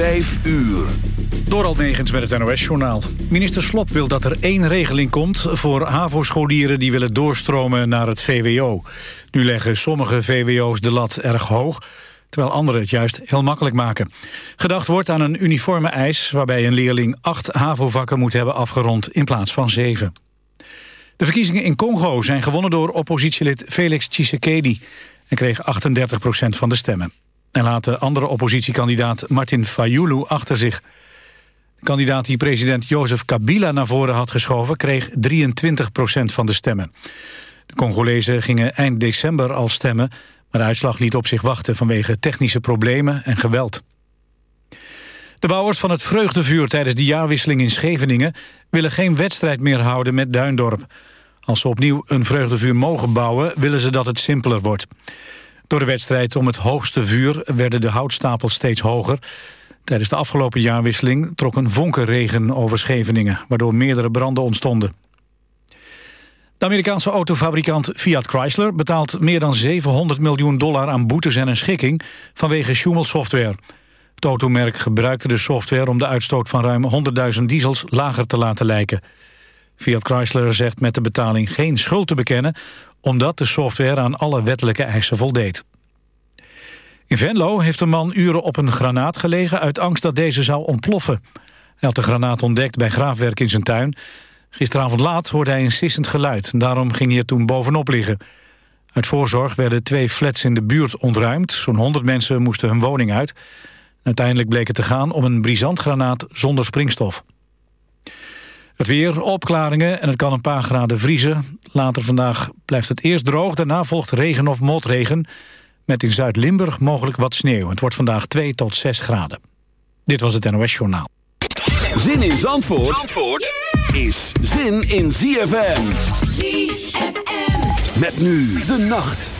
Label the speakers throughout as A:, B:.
A: Vijf uur.
B: Door Negens met het NOS-journaal. Minister Slop wil dat er één regeling komt voor HAVO-scholieren... die willen doorstromen naar het VWO. Nu leggen sommige VWO's de lat erg hoog... terwijl anderen het juist heel makkelijk maken. Gedacht wordt aan een uniforme eis... waarbij een leerling acht HAVO-vakken moet hebben afgerond in plaats van zeven. De verkiezingen in Congo zijn gewonnen door oppositielid Felix Tshisekedi... en kreeg 38% van de stemmen. En laat de andere oppositiekandidaat Martin Fayulu achter zich. De kandidaat die president Jozef Kabila naar voren had geschoven... kreeg 23% van de stemmen. De Congolezen gingen eind december al stemmen... maar de uitslag liet op zich wachten vanwege technische problemen en geweld. De bouwers van het vreugdevuur tijdens de jaarwisseling in Scheveningen... willen geen wedstrijd meer houden met Duindorp. Als ze opnieuw een vreugdevuur mogen bouwen... willen ze dat het simpeler wordt. Door de wedstrijd om het hoogste vuur werden de houtstapels steeds hoger. Tijdens de afgelopen jaarwisseling trok een vonkenregen over Scheveningen... waardoor meerdere branden ontstonden. De Amerikaanse autofabrikant Fiat Chrysler betaalt meer dan 700 miljoen dollar aan boetes en een schikking vanwege Schumel-software. Het automerk gebruikte de software om de uitstoot van ruim 100.000 diesels lager te laten lijken. Fiat Chrysler zegt met de betaling geen schuld te bekennen omdat de software aan alle wettelijke eisen voldeed. In Venlo heeft een man uren op een granaat gelegen... uit angst dat deze zou ontploffen. Hij had de granaat ontdekt bij graafwerk in zijn tuin. Gisteravond laat hoorde hij een sissend geluid. Daarom ging hij er toen bovenop liggen. Uit voorzorg werden twee flats in de buurt ontruimd. Zo'n 100 mensen moesten hun woning uit. Uiteindelijk bleek het te gaan om een brisantgranaat zonder springstof. Het weer, opklaringen en het kan een paar graden vriezen. Later vandaag blijft het eerst droog, daarna volgt regen of motregen... met in Zuid-Limburg mogelijk wat sneeuw. Het wordt vandaag 2 tot 6 graden. Dit was het NOS Journaal.
A: Zin in Zandvoort, Zandvoort is zin in ZFM. ZFM. Met nu de nacht.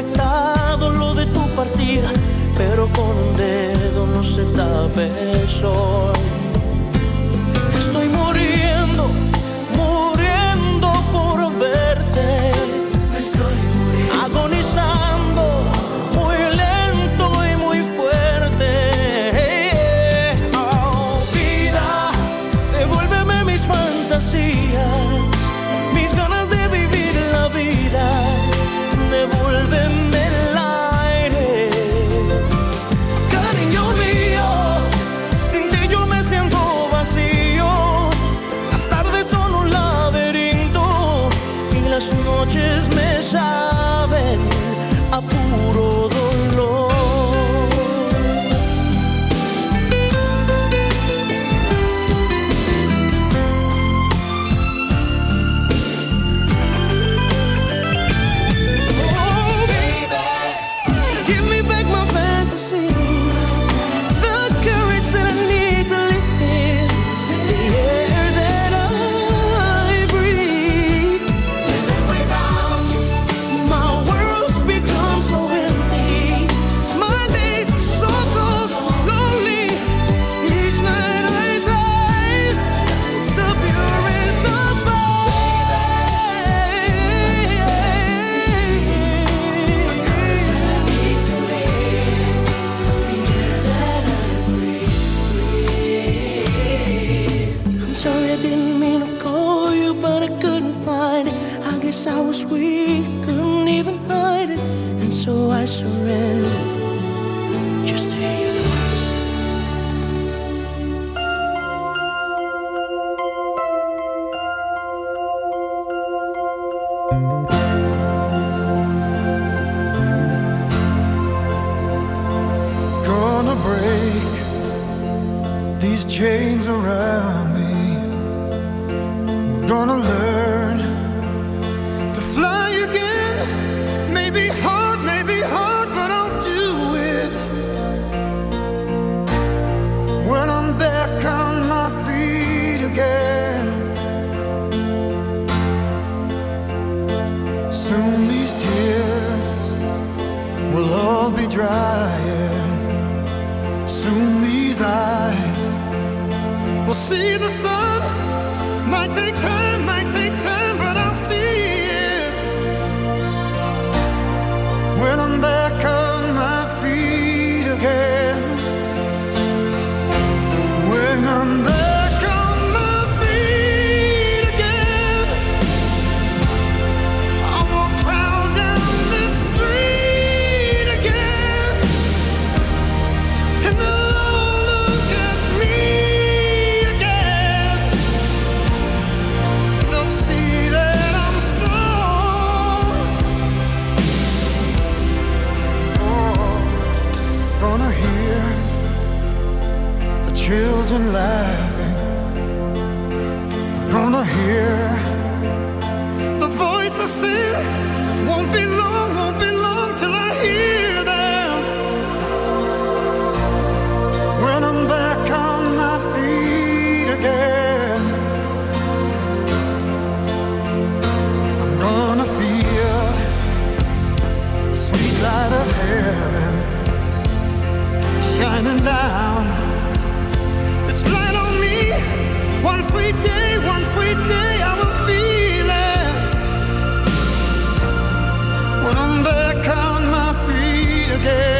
C: afectado lo de tu partida, pero con un dedo no se tape el sol. Estoy muy
D: chains around me. Gonna learn see sweet light of heaven shining down. It's light on me. One sweet day, one sweet day, I will feel it. When I'm back on my feet again.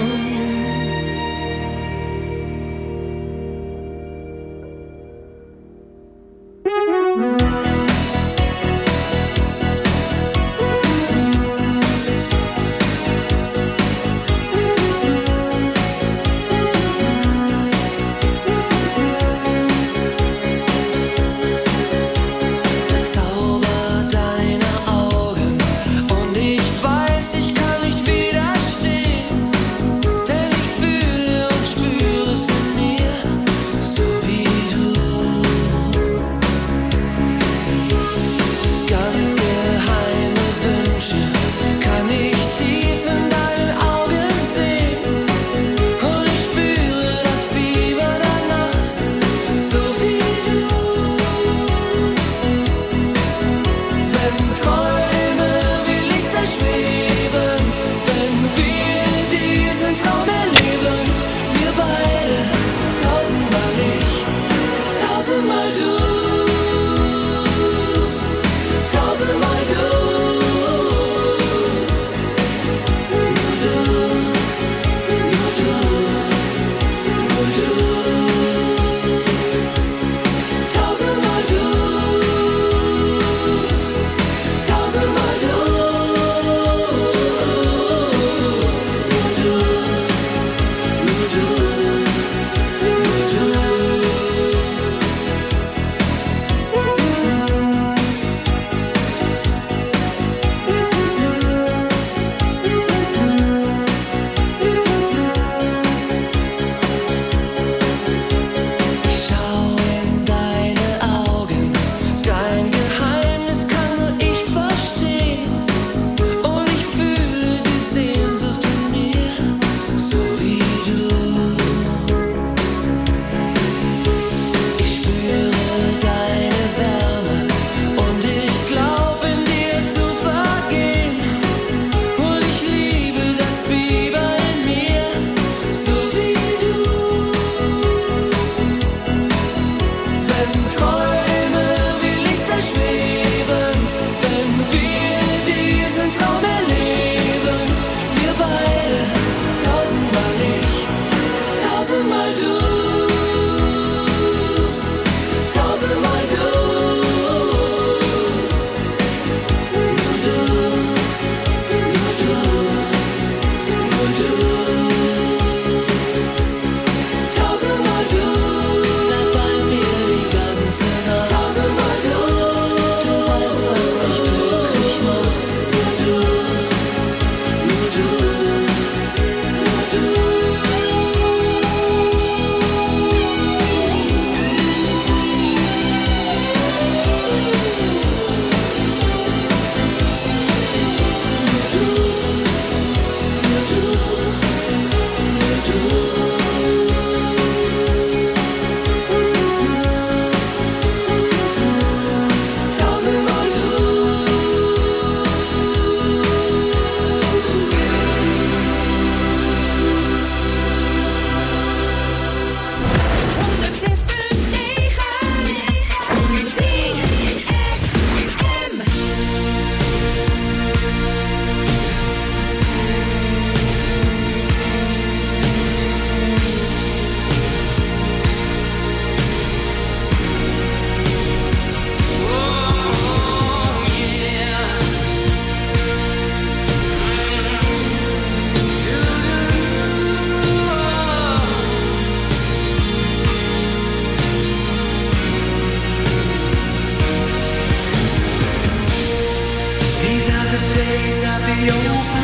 A: your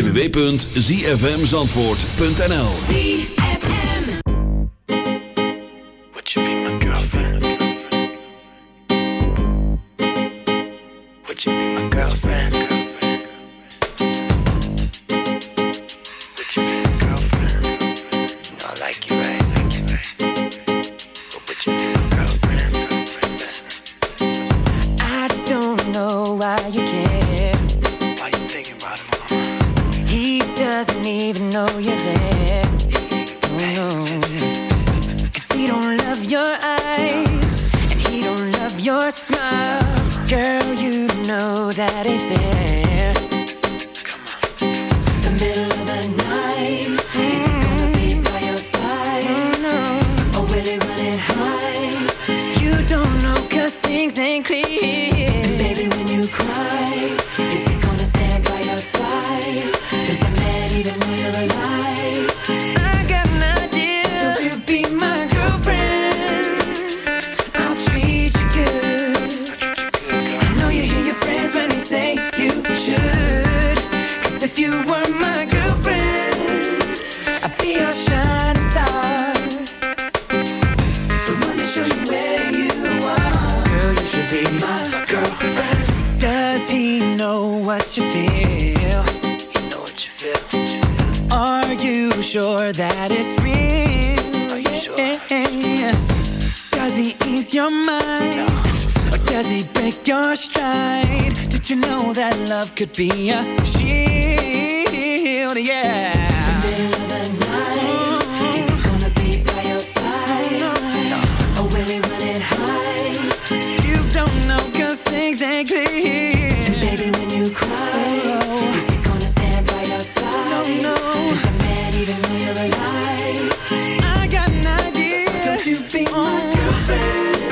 A: www.zfmzandvoort.nl
E: Would you be my girlfriend? I
C: got an idea. So could you be my girlfriend?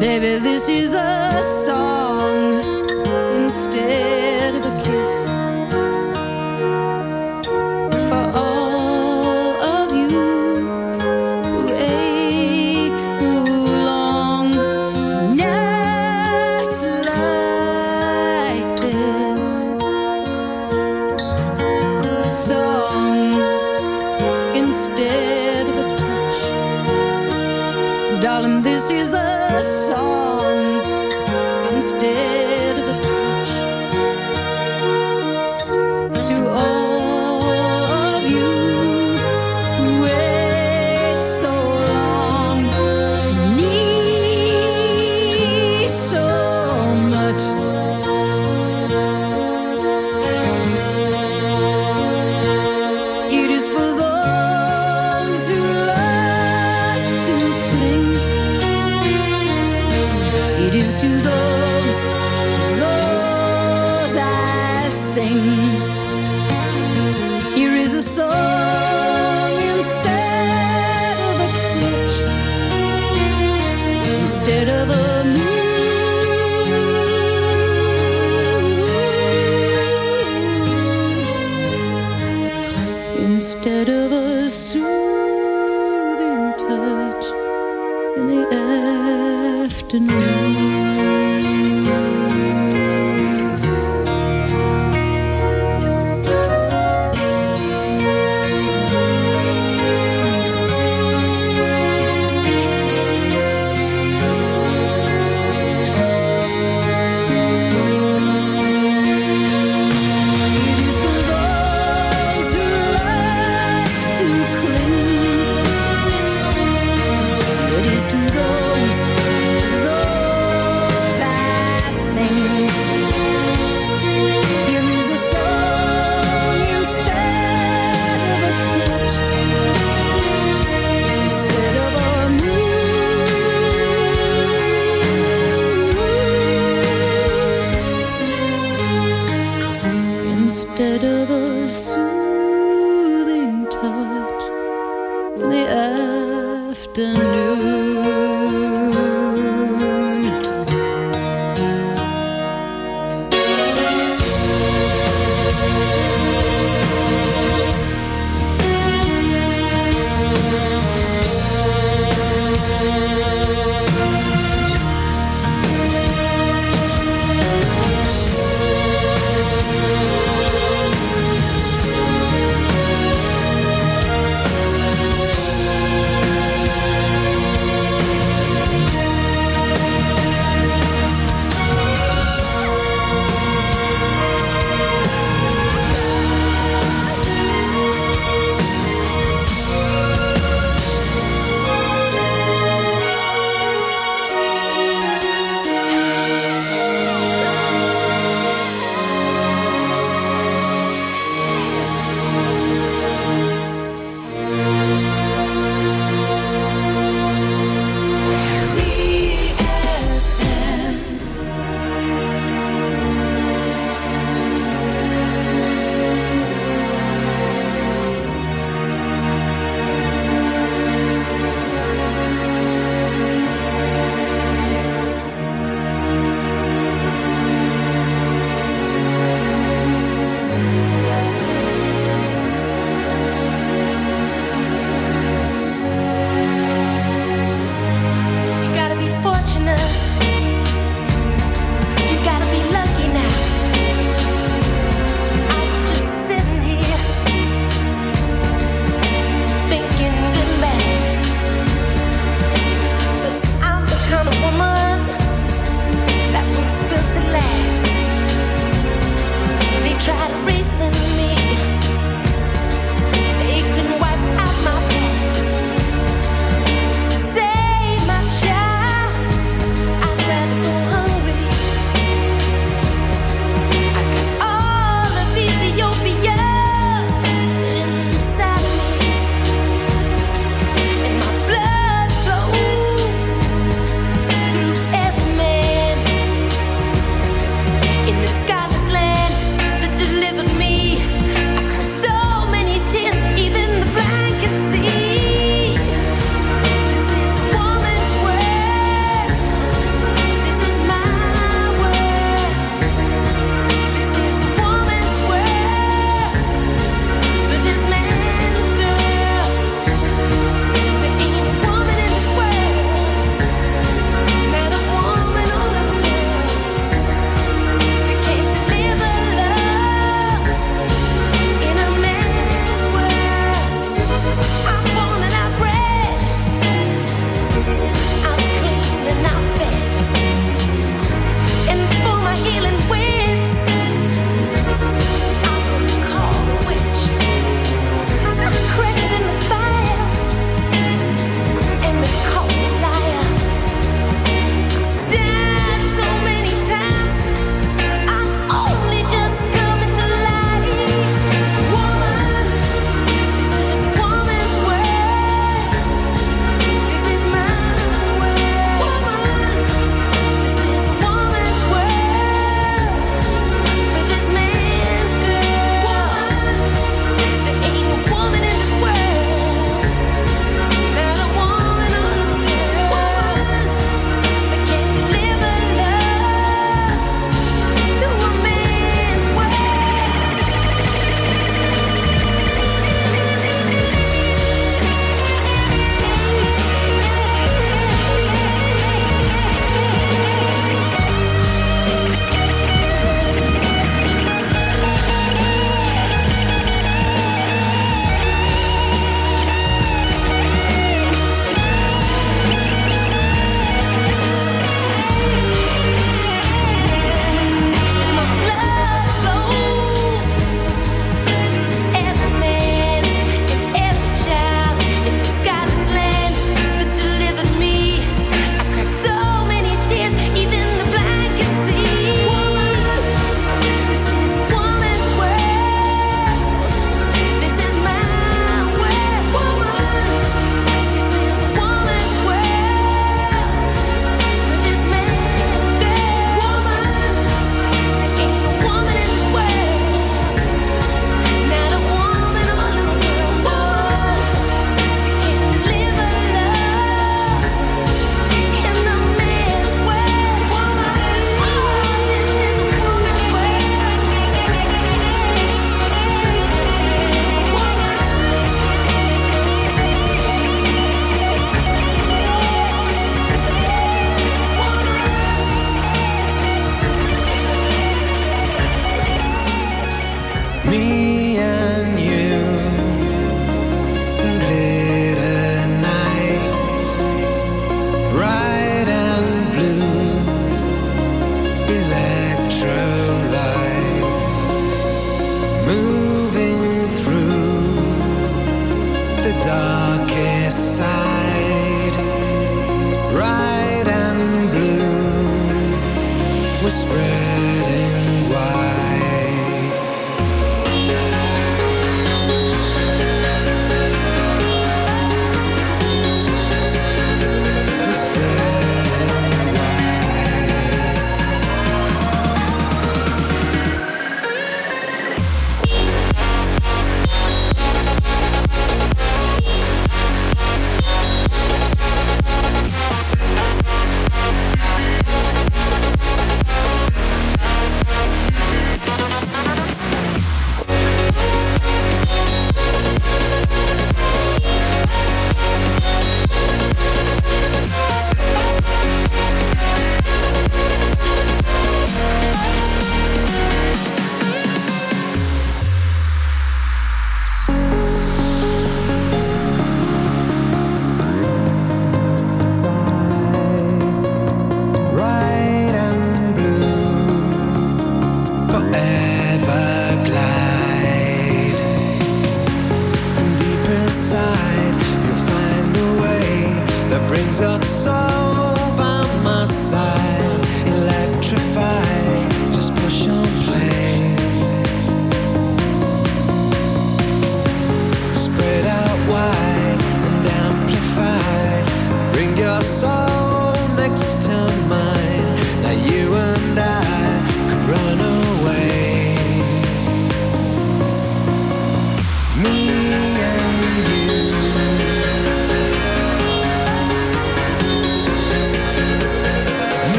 C: Baby,
F: this is a song instead of a
G: kiss.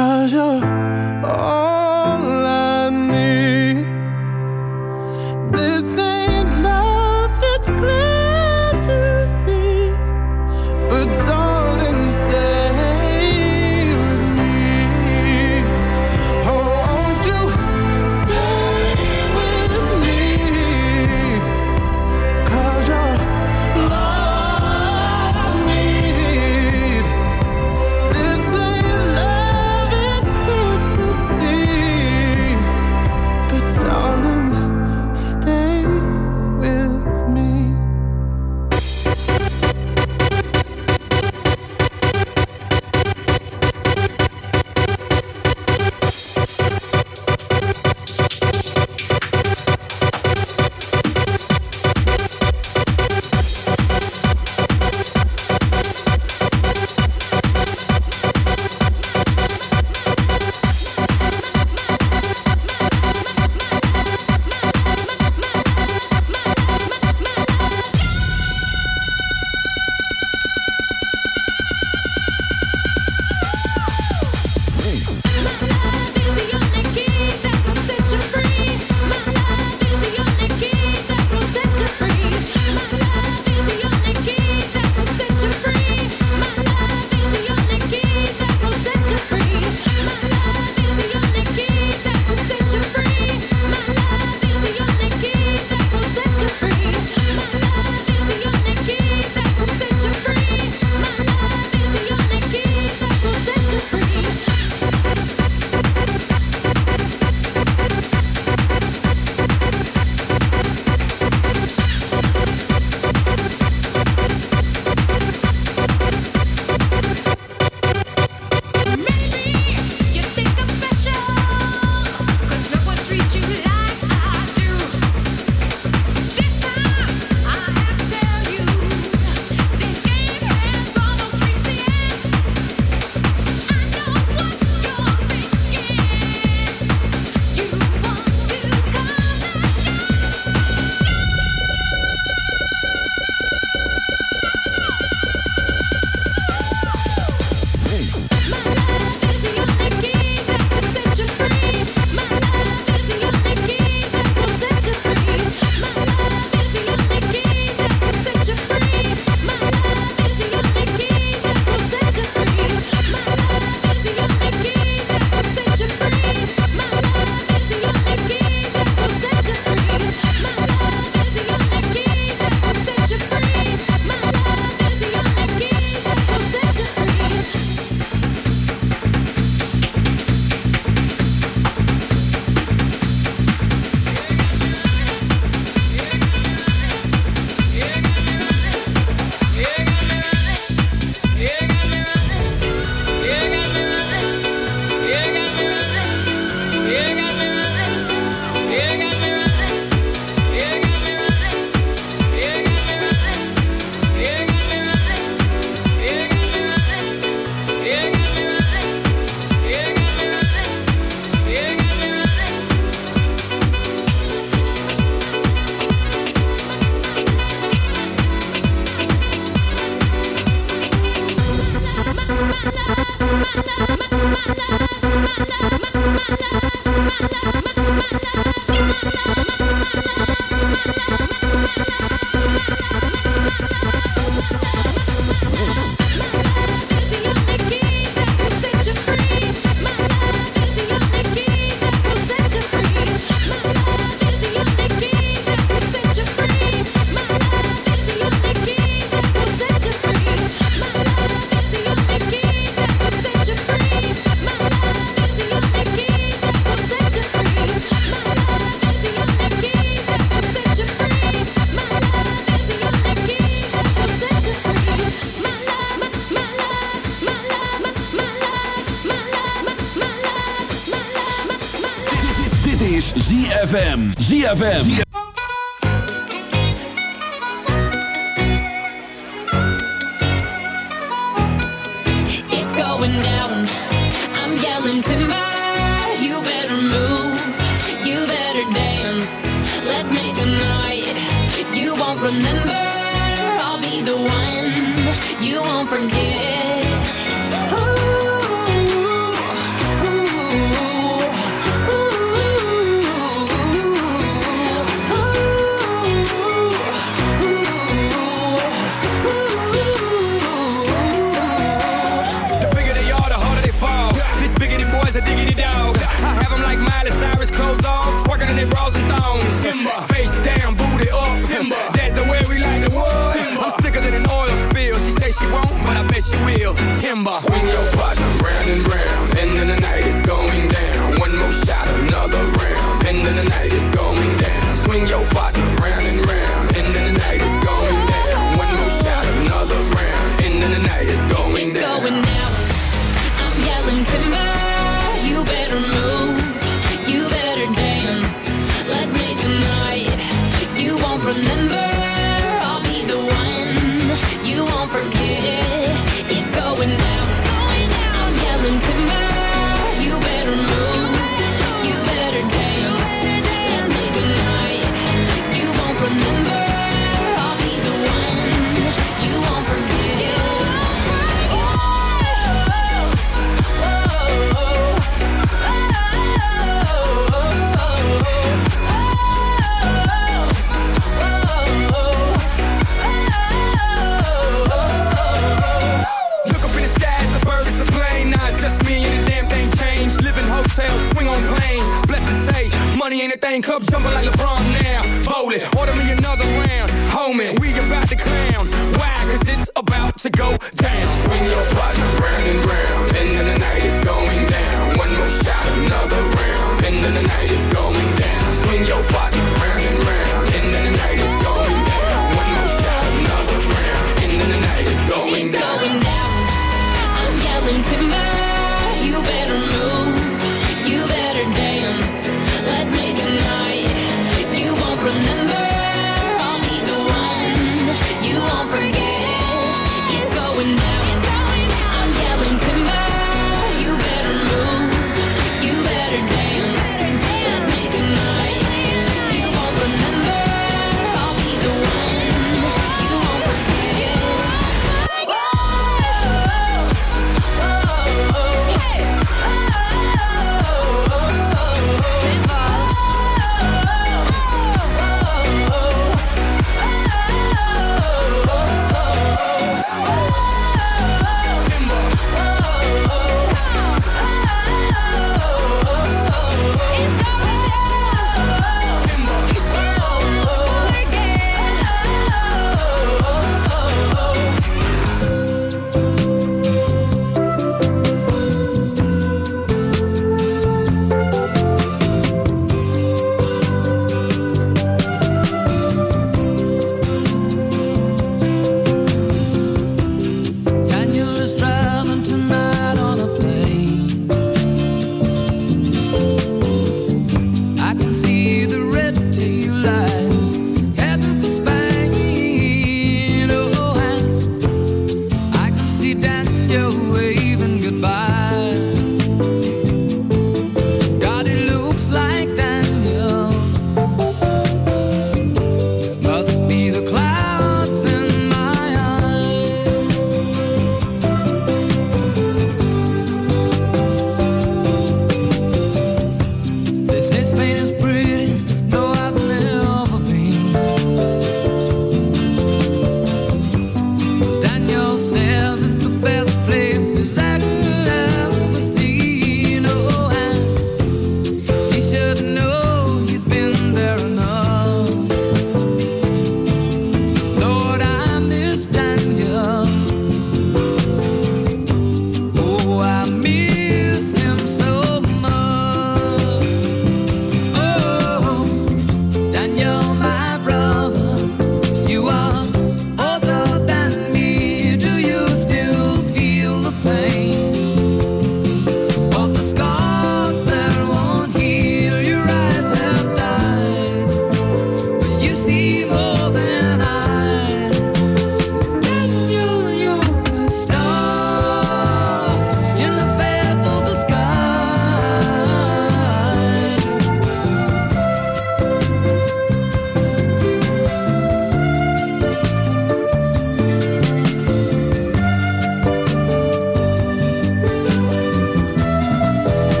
G: Cause you're
A: ZFM.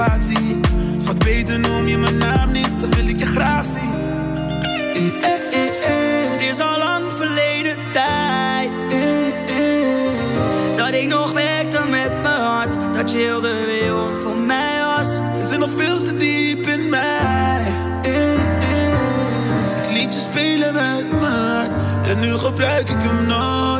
A: Is Schat, beter noem je mijn naam niet, dan wil ik je graag zien.
H: Het is al lang verleden tijd dat ik nog werkte met mijn hart. Dat je heel de wereld voor mij was.
A: Het zit nog veel te diep in mij. Het liedje spelen met mijn hart en nu gebruik ik hem nooit